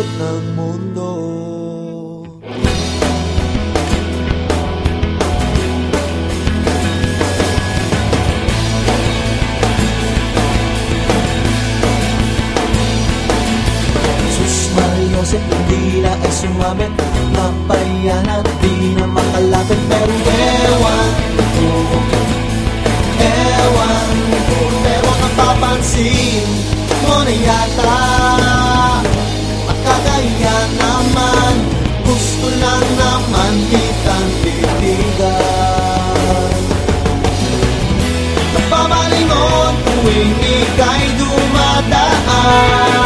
ikot ng mundo. Mariosep, hindi na ay sumabit. Napayan at di na makalapit. Pero ewan ko Ewan ko Pero napapansin mo na yata Makakaya naman Gusto lang naman kitang titigan Napapalingon tuwing ika'y dumadaan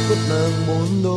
ang ikot ng mundo